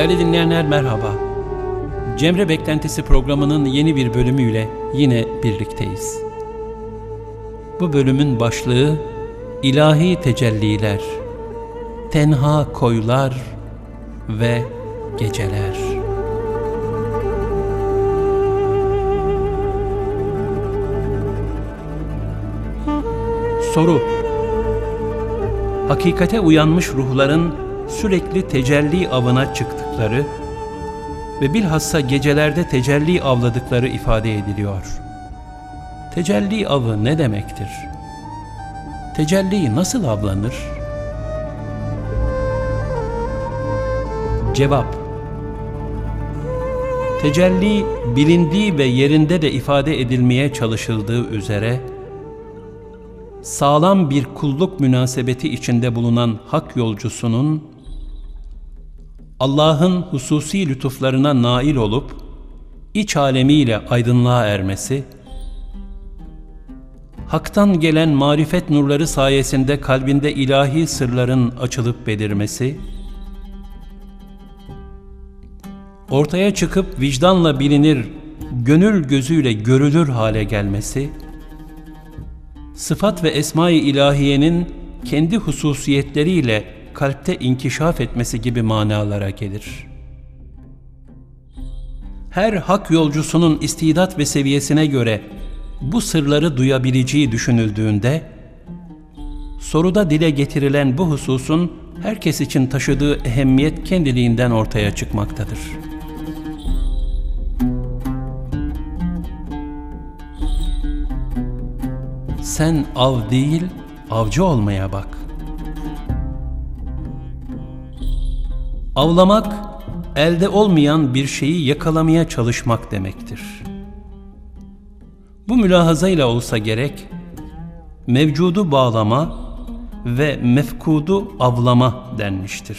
Değerli dinleyenler merhaba. Cemre Beklentisi programının yeni bir bölümüyle yine birlikteyiz. Bu bölümün başlığı İlahi Tecelliler, Tenha Koylar ve Geceler. Soru Hakikate uyanmış ruhların sürekli tecelli avına çıktıkları ve bilhassa gecelerde tecelli avladıkları ifade ediliyor. Tecelli avı ne demektir? Tecelli nasıl avlanır? Cevap Tecelli bilindiği ve yerinde de ifade edilmeye çalışıldığı üzere sağlam bir kulluk münasebeti içinde bulunan hak yolcusunun Allah'ın hususi lütuflarına nail olup iç alemiyle aydınlığa ermesi, Hak'tan gelen marifet nurları sayesinde kalbinde ilahi sırların açılıp belirmesi, ortaya çıkıp vicdanla bilinir, gönül gözüyle görülür hale gelmesi, sıfat ve esma-i ilahiyenin kendi hususiyetleriyle kalpte inkişaf etmesi gibi manalara gelir. Her hak yolcusunun istidat ve seviyesine göre bu sırları duyabileceği düşünüldüğünde, soruda dile getirilen bu hususun herkes için taşıdığı ehemmiyet kendiliğinden ortaya çıkmaktadır. Sen av değil, avcı olmaya bak. Avlamak, elde olmayan bir şeyi yakalamaya çalışmak demektir. Bu mülahazayla olsa gerek, mevcudu bağlama ve mefkudu avlama denmiştir.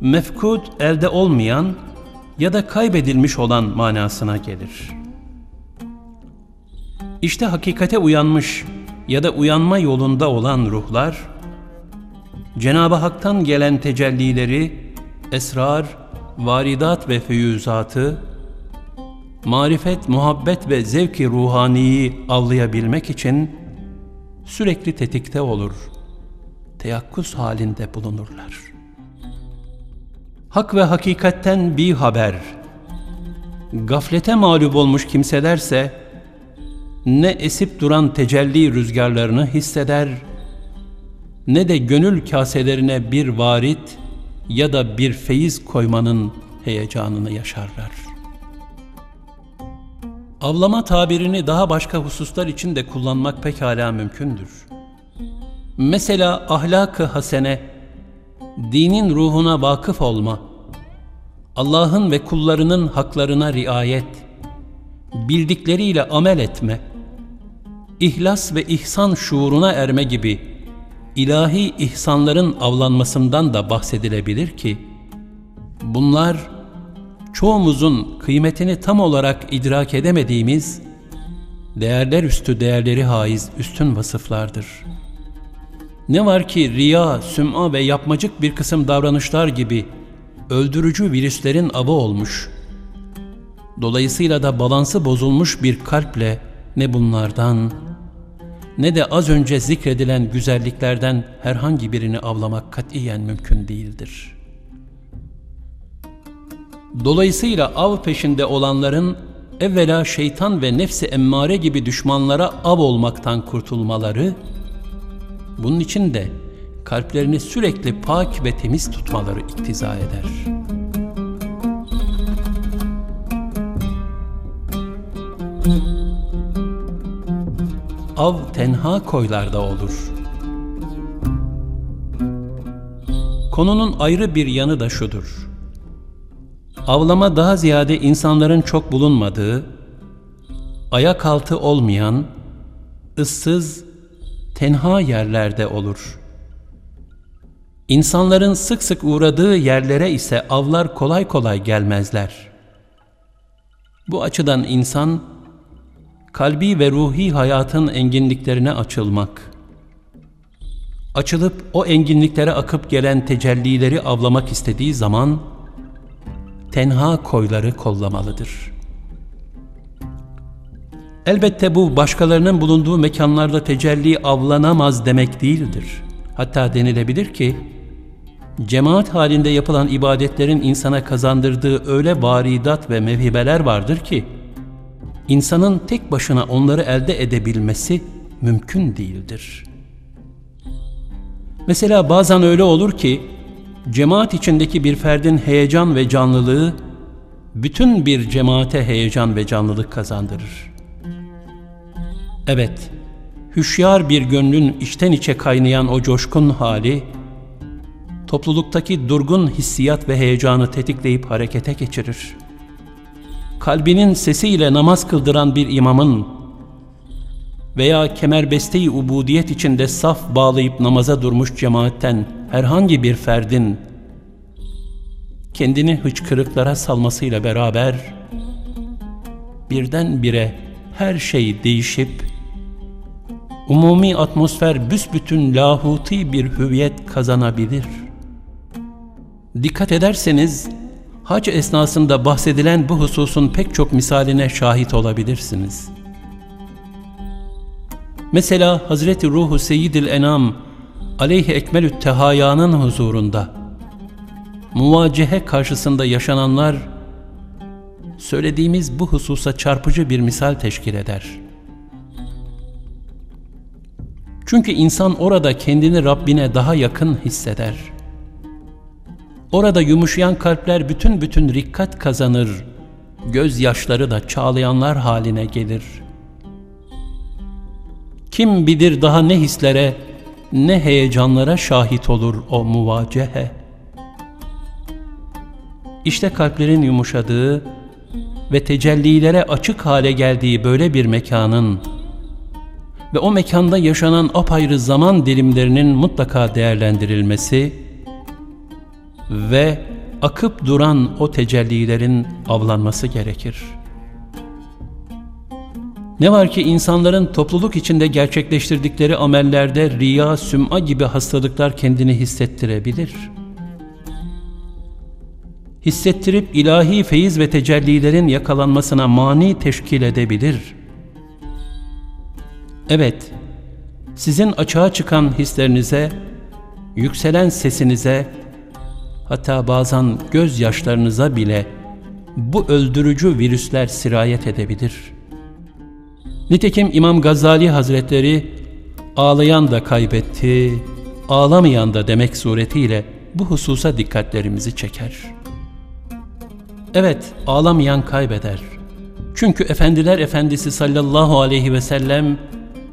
Mefkud elde olmayan ya da kaybedilmiş olan manasına gelir. İşte hakikate uyanmış ya da uyanma yolunda olan ruhlar, Cenab-ı Hak'tan gelen tecellileri, esrar, varidat ve füyüzatı, marifet, muhabbet ve zevki ruhaniyi avlayabilmek için sürekli tetikte olur, teyakkuz halinde bulunurlar. Hak ve hakikatten bir haber, gaflete mağlup olmuş kimselerse, ne esip duran tecelli rüzgarlarını hisseder, ne de gönül kaselerine bir varit ya da bir feyiz koymanın heyecanını yaşarlar. Avlama tabirini daha başka hususlar için de kullanmak pekala mümkündür. Mesela ahlak-ı hasene, dinin ruhuna vakıf olma, Allah'ın ve kullarının haklarına riayet, bildikleriyle amel etme, ihlas ve ihsan şuuruna erme gibi ilahi ihsanların avlanmasından da bahsedilebilir ki, bunlar çoğumuzun kıymetini tam olarak idrak edemediğimiz, değerler üstü değerleri haiz üstün vasıflardır. Ne var ki riya, süm'a ve yapmacık bir kısım davranışlar gibi öldürücü virüslerin avı olmuş. Dolayısıyla da balansı bozulmuş bir kalple ne bunlardan ne de az önce zikredilen güzelliklerden herhangi birini avlamak katiyen mümkün değildir. Dolayısıyla av peşinde olanların evvela şeytan ve nefsi emmare gibi düşmanlara av olmaktan kurtulmaları, bunun için de kalplerini sürekli pak ve temiz tutmaları iktiza eder.'' Av tenha koylarda olur. Konunun ayrı bir yanı da şudur. Avlama daha ziyade insanların çok bulunmadığı, ayak altı olmayan, ıssız, tenha yerlerde olur. İnsanların sık sık uğradığı yerlere ise avlar kolay kolay gelmezler. Bu açıdan insan, kalbi ve ruhi hayatın enginliklerine açılmak, açılıp o enginliklere akıp gelen tecellileri avlamak istediği zaman, tenha koyları kollamalıdır. Elbette bu başkalarının bulunduğu mekanlarda tecelli avlanamaz demek değildir. Hatta denilebilir ki, cemaat halinde yapılan ibadetlerin insana kazandırdığı öyle varidat ve mevhibeler vardır ki, insanın tek başına onları elde edebilmesi mümkün değildir. Mesela bazen öyle olur ki, cemaat içindeki bir ferdin heyecan ve canlılığı, bütün bir cemaate heyecan ve canlılık kazandırır. Evet, hüşyar bir gönlün içten içe kaynayan o coşkun hali, topluluktaki durgun hissiyat ve heyecanı tetikleyip harekete geçirir. Kalbinin sesiyle namaz kıldıran bir imamın veya kemerbeste-i ubudiyet içinde saf bağlayıp namaza durmuş cemaatten herhangi bir ferdin kendini hıçkırıklara salmasıyla beraber birdenbire her şey değişip umumi atmosfer büsbütün lahuti bir hüviyet kazanabilir. Dikkat ederseniz, hac esnasında bahsedilen bu hususun pek çok misaline şahit olabilirsiniz. Mesela Hazreti Ruhu Seyyidil Enam aleyhi ekmelü tehayanın huzurunda muvacehe karşısında yaşananlar söylediğimiz bu hususa çarpıcı bir misal teşkil eder.'' Çünkü insan orada kendini Rabbine daha yakın hisseder. Orada yumuşayan kalpler bütün bütün rikkat kazanır, gözyaşları da çağlayanlar haline gelir. Kim bilir daha ne hislere, ne heyecanlara şahit olur o muvacehe. İşte kalplerin yumuşadığı ve tecellilere açık hale geldiği böyle bir mekanın, ve o mekanda yaşanan apayrı zaman dilimlerinin mutlaka değerlendirilmesi ve akıp duran o tecellilerin avlanması gerekir. Ne var ki insanların topluluk içinde gerçekleştirdikleri amellerde riya, süm'a gibi hastalıklar kendini hissettirebilir. Hissettirip ilahi feyiz ve tecellilerin yakalanmasına mani teşkil edebilir.'' Evet, sizin açığa çıkan hislerinize, yükselen sesinize, hatta bazen gözyaşlarınıza bile bu öldürücü virüsler sirayet edebilir. Nitekim İmam Gazali Hazretleri ağlayan da kaybetti, ağlamayan da demek suretiyle bu hususa dikkatlerimizi çeker. Evet, ağlamayan kaybeder. Çünkü Efendiler Efendisi sallallahu aleyhi ve sellem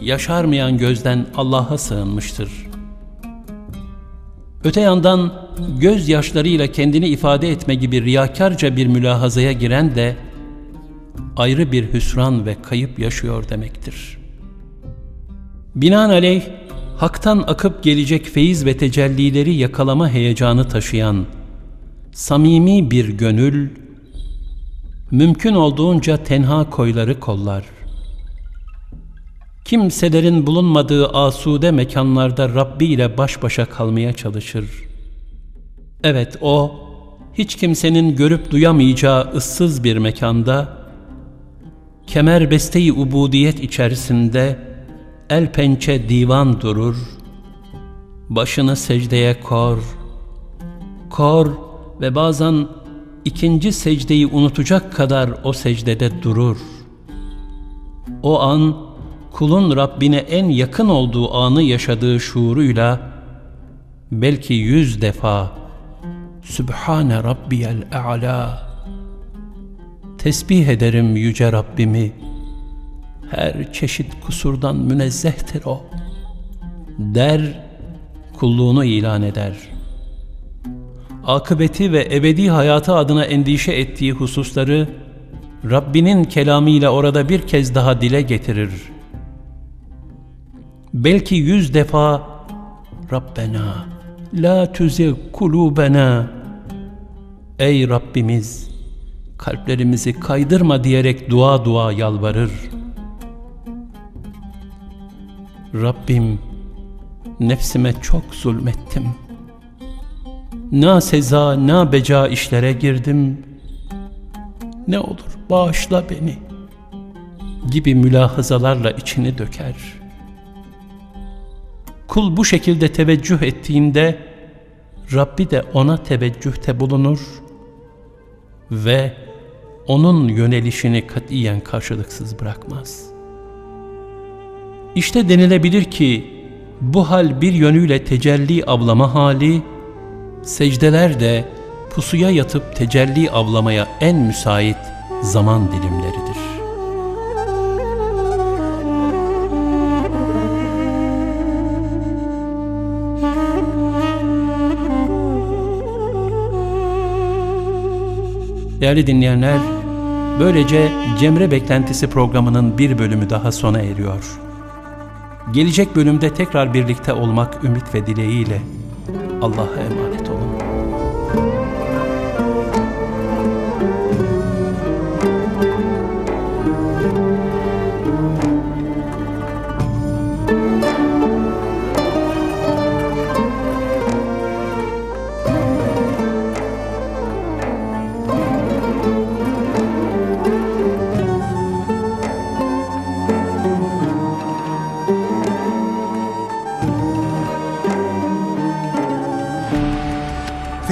yaşarmayan gözden Allah'a sığınmıştır. Öte yandan gözyaşlarıyla kendini ifade etme gibi riyakarca bir mülahazaya giren de ayrı bir hüsran ve kayıp yaşıyor demektir. Binaenaleyh, haktan akıp gelecek feyiz ve tecellileri yakalama heyecanı taşıyan, samimi bir gönül, mümkün olduğunca tenha koyları kollar.'' Kimselerin bulunmadığı asude mekanlarda Rabbi ile baş başa kalmaya çalışır. Evet o, hiç kimsenin görüp duyamayacağı ıssız bir mekanda, kemer besteyi ubudiyet içerisinde el pençe divan durur, başını secdeye kor, kor ve bazen ikinci secdeyi unutacak kadar o secdede durur. O an, kulun Rabbine en yakın olduğu anı yaşadığı şuuruyla belki yüz defa Sübhane Rabbiyel A'la. Tesbih ederim yüce Rabbimi. Her çeşit kusurdan münezzehtir o. Der kulluğunu ilan eder. Akıbeti ve ebedi hayatı adına endişe ettiği hususları Rabbinin kelamıyla orada bir kez daha dile getirir. Belki yüz defa Rabbena la tüzig kulubena Ey Rabbimiz kalplerimizi kaydırma diyerek dua dua yalvarır. Rabbim nefsime çok zulmettim. Na seza na beca işlere girdim. ne olur bağışla beni gibi mülahazalarla içini döker. Kul bu şekilde teveccüh ettiğinde Rabbi de ona teveccühte bulunur ve onun yönelişini katiyen karşılıksız bırakmaz. İşte denilebilir ki bu hal bir yönüyle tecelli avlama hali, secdeler de pusuya yatıp tecelli avlamaya en müsait zaman dilimleridir. Değerli dinleyenler, böylece Cemre Beklentisi programının bir bölümü daha sona eriyor. Gelecek bölümde tekrar birlikte olmak ümit ve dileğiyle Allah'a emanet